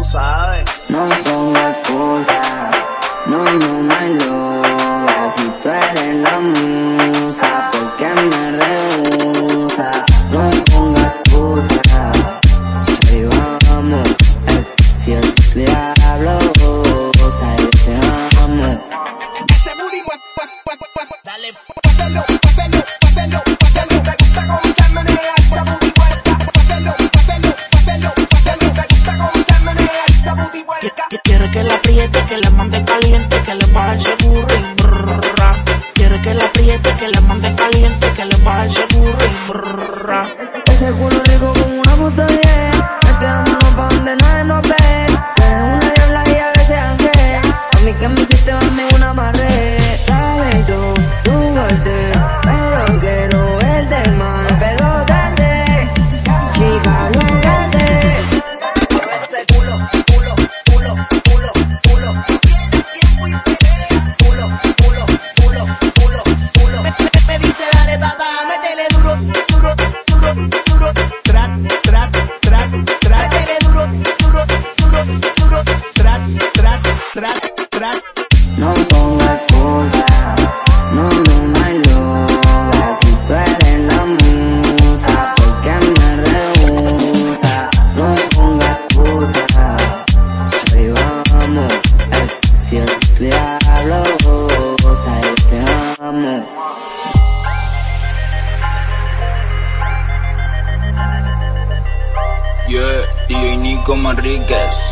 tú sabes. No pongas cosas, no, no, no, lo, así tú eres la mía. Ese culo rico con una puta vieja. Este vámonos pa' donde nadie nos ve. Te dejo una yola y a veces angué. A mí que me hiciste, mami, una pared. Dale tú, tú golpe. track, track. No pongas excusa, no, no, my loba, si tú eres la musa, porque me rehúsa. No pongas excusa, ahí vamos, eh, si es diablo, ahí te amo. Yeah, DJ Nico Manríquez.